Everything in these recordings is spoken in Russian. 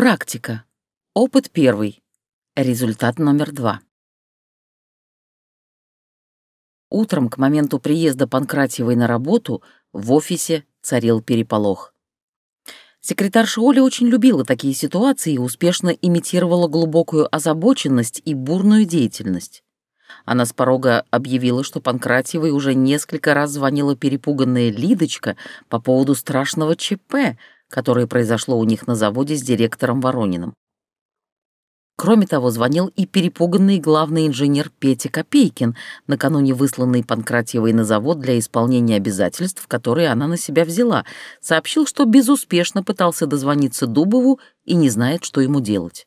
Практика. Опыт первый. Результат номер два. Утром, к моменту приезда Панкратьевой на работу, в офисе царил переполох. Секретарша Оля очень любила такие ситуации и успешно имитировала глубокую озабоченность и бурную деятельность. Она с порога объявила, что Панкратьевой уже несколько раз звонила перепуганная Лидочка по поводу страшного ЧП, которое произошло у них на заводе с директором Ворониным. Кроме того, звонил и перепуганный главный инженер Петя Копейкин, накануне высланный Панкратьевой на завод для исполнения обязательств, которые она на себя взяла, сообщил, что безуспешно пытался дозвониться Дубову и не знает, что ему делать.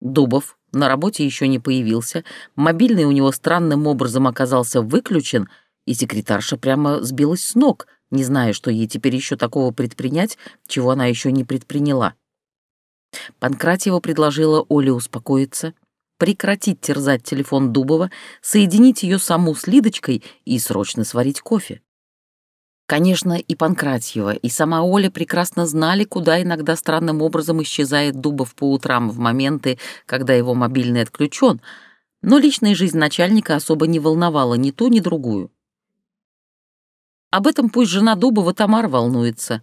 Дубов на работе еще не появился, мобильный у него странным образом оказался выключен, и секретарша прямо сбилась с ног, не зная, что ей теперь еще такого предпринять, чего она еще не предприняла. Панкратьева предложила Оле успокоиться, прекратить терзать телефон Дубова, соединить ее саму с Лидочкой и срочно сварить кофе. Конечно, и Панкратьева, и сама Оля прекрасно знали, куда иногда странным образом исчезает Дубов по утрам в моменты, когда его мобильный отключен, но личная жизнь начальника особо не волновала ни ту, ни другую. Об этом пусть жена Дубова Тамара волнуется.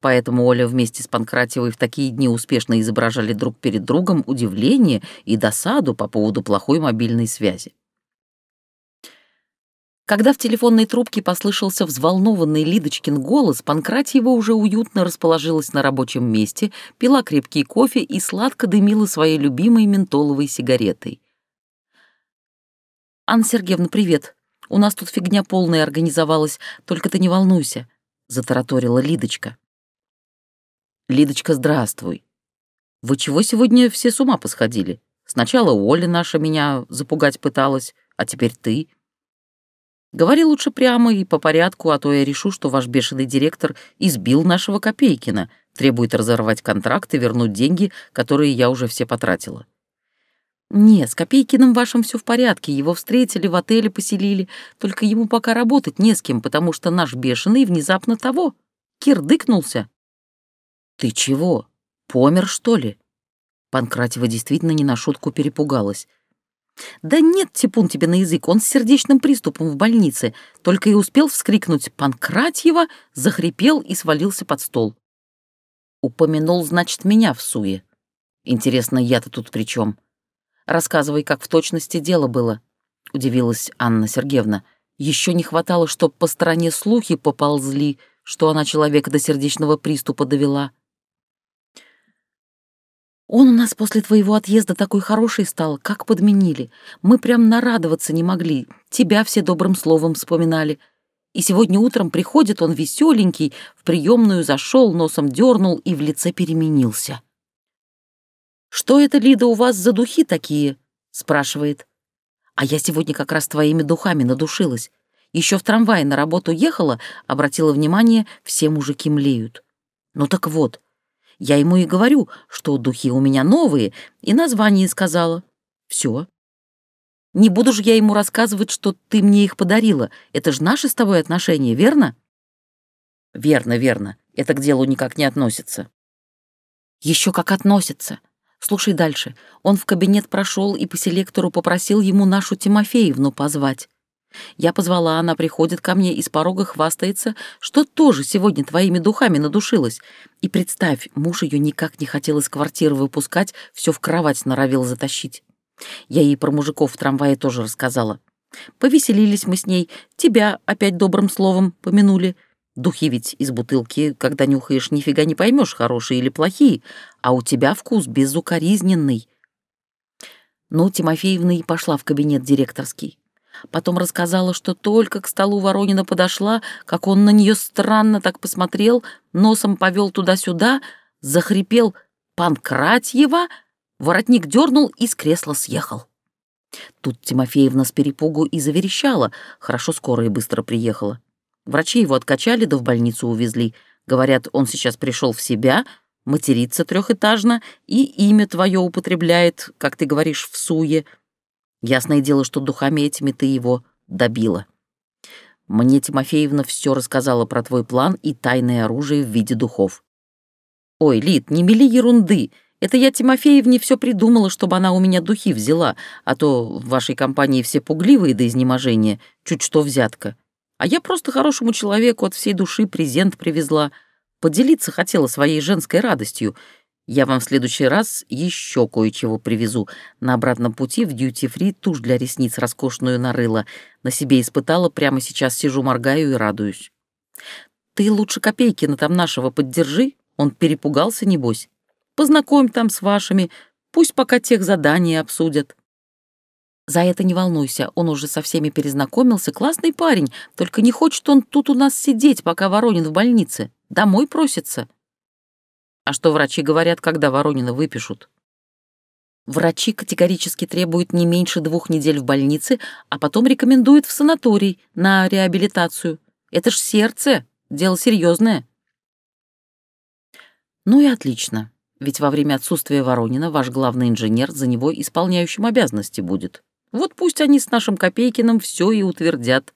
Поэтому Оля вместе с Панкратьевой в такие дни успешно изображали друг перед другом удивление и досаду по поводу плохой мобильной связи. Когда в телефонной трубке послышался взволнованный Лидочкин голос, Панкратьева уже уютно расположилась на рабочем месте, пила крепкий кофе и сладко дымила своей любимой ментоловой сигаретой. «Анна Сергеевна, привет. У нас тут фигня полная организовалась, только ты не волнуйся», — затараторила Лидочка. «Лидочка, здравствуй. Вы чего сегодня все с ума посходили? Сначала Оля наша меня запугать пыталась, а теперь ты. Говори лучше прямо и по порядку, а то я решу, что ваш бешеный директор избил нашего Копейкина, требует разорвать контракт и вернуть деньги, которые я уже все потратила». «Не, с Копейкиным вашим все в порядке, его встретили, в отеле поселили, только ему пока работать не с кем, потому что наш бешеный внезапно того, кирдыкнулся». «Ты чего? Помер, что ли?» Панкратева действительно не на шутку перепугалась. «Да нет, типун тебе на язык, он с сердечным приступом в больнице, только и успел вскрикнуть Панкратьева, захрипел и свалился под стол». «Упомянул, значит, меня в суе. Интересно, я-то тут при чем? Рассказывай, как в точности дело было», — удивилась Анна Сергеевна. Еще не хватало, чтоб по стороне слухи поползли, что она человека до сердечного приступа довела». Он у нас после твоего отъезда такой хороший стал, как подменили. Мы прям нарадоваться не могли, тебя все добрым словом вспоминали. И сегодня утром приходит он веселенький, в приемную зашел, носом дернул и в лице переменился. «Что это, Лида, у вас за духи такие?» — спрашивает. «А я сегодня как раз твоими духами надушилась. Еще в трамвае на работу ехала, обратила внимание, все мужики млеют. Ну так вот, я ему и говорю, что духи у меня новые, и название сказала. Все. Не буду же я ему рассказывать, что ты мне их подарила. Это же наши с тобой отношения, верно? Верно, верно. Это к делу никак не относится. Еще как относится. Слушай дальше. Он в кабинет прошел и по селектору попросил ему нашу Тимофеевну позвать. Я позвала, она приходит ко мне и с порога хвастается, что тоже сегодня твоими духами надушилась. И представь, муж ее никак не хотел из квартиры выпускать, все в кровать норовил затащить. Я ей про мужиков в трамвае тоже рассказала. Повеселились мы с ней, тебя опять добрым словом помянули. Духи ведь из бутылки, когда нюхаешь, нифига не поймешь, хорошие или плохие, а у тебя вкус безукоризненный. Ну, Тимофеевна и пошла в кабинет директорский. Потом рассказала, что только к столу Воронина подошла, как он на нее странно так посмотрел, носом повел туда-сюда, захрипел «Панкратьева!», воротник дернул и с кресла съехал. Тут Тимофеевна с перепугу и заверещала, хорошо скорая быстро приехала. Врачи его откачали да в больницу увезли. Говорят, он сейчас пришел в себя, матерится трехэтажно и имя твое употребляет, как ты говоришь, в суе — Ясное дело, что духами этими ты его добила. Мне Тимофеевна все рассказала про твой план и тайное оружие в виде духов. Ой, Лид, не мели ерунды. Это я Тимофеевне все придумала, чтобы она у меня духи взяла, а то в вашей компании все пугливые до изнеможения, чуть что взятка. А я просто хорошему человеку от всей души презент привезла. Поделиться хотела своей женской радостью. Я вам в следующий раз еще кое-чего привезу. На обратном пути в дьюти-фри тушь для ресниц роскошную нарыла. На себе испытала, прямо сейчас сижу, моргаю и радуюсь. Ты лучше Копейкина там нашего поддержи, он перепугался, небось. Познакомь там с вашими, пусть пока тех задания обсудят. За это не волнуйся, он уже со всеми перезнакомился, классный парень, только не хочет он тут у нас сидеть, пока Воронин в больнице. Домой просится. А что врачи говорят, когда Воронина выпишут? Врачи категорически требуют не меньше двух недель в больнице, а потом рекомендуют в санаторий на реабилитацию. Это ж сердце, дело серьезное. Ну и отлично, ведь во время отсутствия Воронина ваш главный инженер за него исполняющим обязанности будет. Вот пусть они с нашим Копейкиным все и утвердят.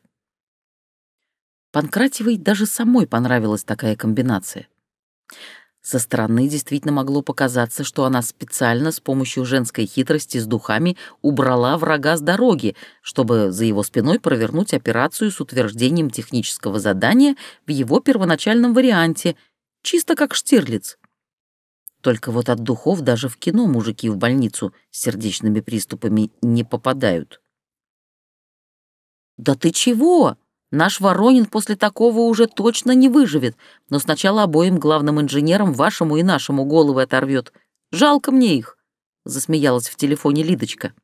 Панкратевой даже самой понравилась такая комбинация. Со стороны действительно могло показаться, что она специально с помощью женской хитрости с духами убрала врага с дороги, чтобы за его спиной провернуть операцию с утверждением технического задания в его первоначальном варианте, чисто как Штирлиц. Только вот от духов даже в кино мужики в больницу с сердечными приступами не попадают. «Да ты чего? Наш Воронин после такого уже точно не выживет, но сначала обоим главным инженерам, вашему и нашему, головы оторвет. Жалко мне их», — засмеялась в телефоне Лидочка.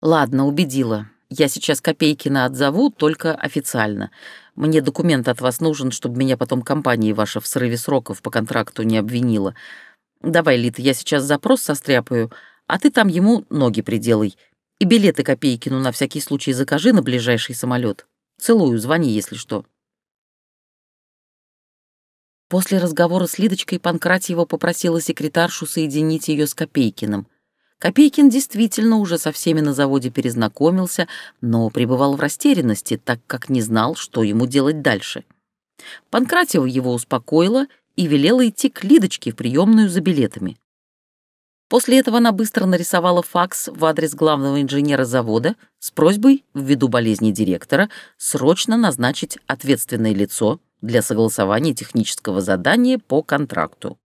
«Ладно, убедила. Я сейчас Копейкина отзову, только официально. Мне документ от вас нужен, чтобы меня потом компания ваша в срыве сроков по контракту не обвинила. Давай, Лит, я сейчас запрос состряпаю, а ты там ему ноги приделай. И билеты Копейкину на всякий случай закажи на ближайший самолет. Целую, звони, если что». После разговора с Лидочкой Панкратьева попросила секретаршу соединить ее с Копейкиным — Копейкин действительно уже со всеми на заводе перезнакомился, но пребывал в растерянности, так как не знал, что ему делать дальше. Панкратева его успокоила и велела идти к Лидочке в приемную за билетами. После этого она быстро нарисовала факс в адрес главного инженера завода с просьбой, ввиду болезни директора, срочно назначить ответственное лицо для согласования технического задания по контракту.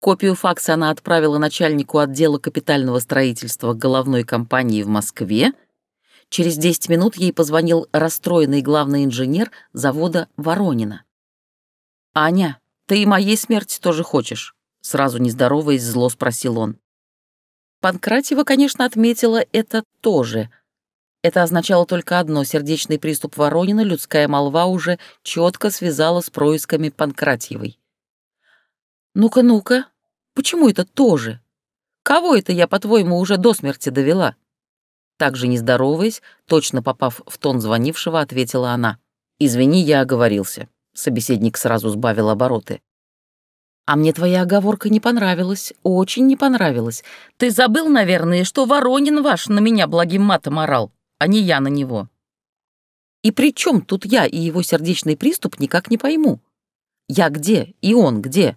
Копию факса она отправила начальнику отдела капитального строительства головной компании в Москве. Через 10 минут ей позвонил расстроенный главный инженер завода Воронина. «Аня, ты и моей смерти тоже хочешь?» Сразу не здороваясь, зло спросил он. Панкратьева, конечно, отметила это тоже. Это означало только одно — сердечный приступ Воронина людская молва уже четко связала с происками Панкратьевой. «Ну-ка, ну-ка, почему это тоже? Кого это я, по-твоему, уже до смерти довела?» Также не здороваясь, точно попав в тон звонившего, ответила она. «Извини, я оговорился». Собеседник сразу сбавил обороты. «А мне твоя оговорка не понравилась, очень не понравилась. Ты забыл, наверное, что Воронин ваш на меня благим матом орал, а не я на него». «И при чем тут я и его сердечный приступ, никак не пойму. Я где и он где?»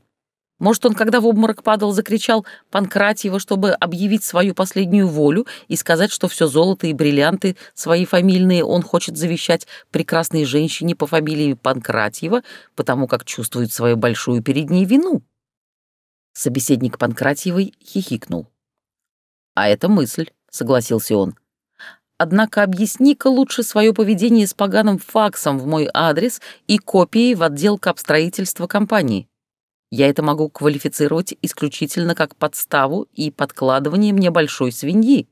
Может, он, когда в обморок падал, закричал Панкратьева, чтобы объявить свою последнюю волю и сказать, что все золото и бриллианты свои фамильные он хочет завещать прекрасной женщине по фамилии Панкратьева, потому как чувствует свою большую перед ней вину. Собеседник Панкратьевой хихикнул. «А это мысль», — согласился он. «Однако объясни-ка лучше свое поведение с поганым факсом в мой адрес и копией в отдел капстроительства компании». Я это могу квалифицировать исключительно как подставу и подкладывание мне большой свиньи.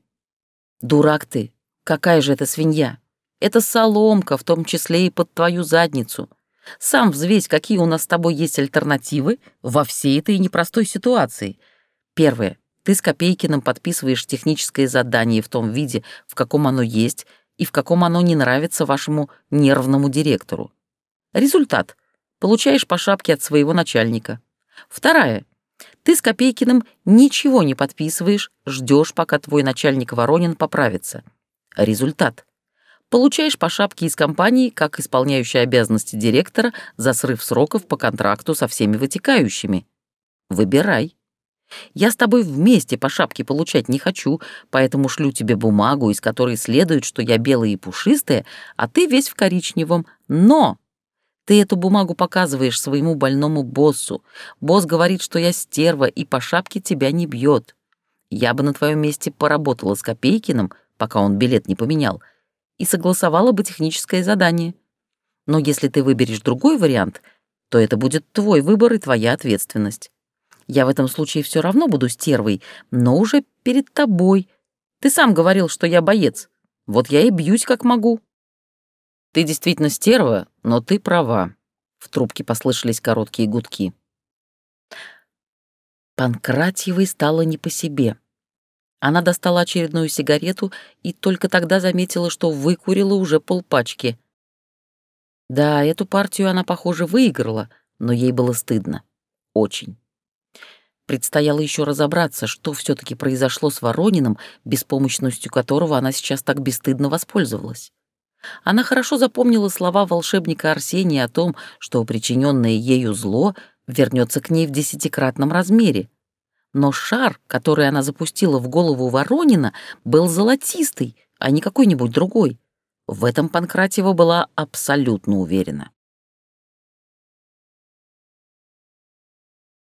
Дурак ты. Какая же это свинья? Это соломка, в том числе и под твою задницу. Сам взвесь, какие у нас с тобой есть альтернативы во всей этой непростой ситуации. Первое. Ты с Копейкиным подписываешь техническое задание в том виде, в каком оно есть, и в каком оно не нравится вашему нервному директору. Результат. Получаешь по шапке от своего начальника. Вторая. Ты с Копейкиным ничего не подписываешь, ждешь, пока твой начальник Воронин поправится. Результат. Получаешь по шапке из компании, как исполняющий обязанности директора за срыв сроков по контракту со всеми вытекающими. Выбирай. Я с тобой вместе по шапке получать не хочу, поэтому шлю тебе бумагу, из которой следует, что я белая и пушистая, а ты весь в коричневом. Но ты эту бумагу показываешь своему больному боссу. Босс говорит, что я стерва и по шапке тебя не бьет. Я бы на твоем месте поработала с Копейкиным, пока он билет не поменял, и согласовала бы техническое задание. Но если ты выберешь другой вариант, то это будет твой выбор и твоя ответственность. Я в этом случае все равно буду стервой, но уже перед тобой. Ты сам говорил, что я боец. Вот я и бьюсь как могу. Ты действительно стерва, но ты права. В трубке послышались короткие гудки. Панкратьевой стало не по себе. Она достала очередную сигарету и только тогда заметила, что выкурила уже полпачки. Да, эту партию она, похоже, выиграла, но ей было стыдно. Очень. Предстояло еще разобраться, что все таки произошло с Ворониным, беспомощностью которого она сейчас так бесстыдно воспользовалась. Она хорошо запомнила слова волшебника Арсения о том, что причиненное ею зло вернется к ней в десятикратном размере. Но шар, который она запустила в голову Воронина, был золотистый, а не какой-нибудь другой. В этом Панкратева была абсолютно уверена.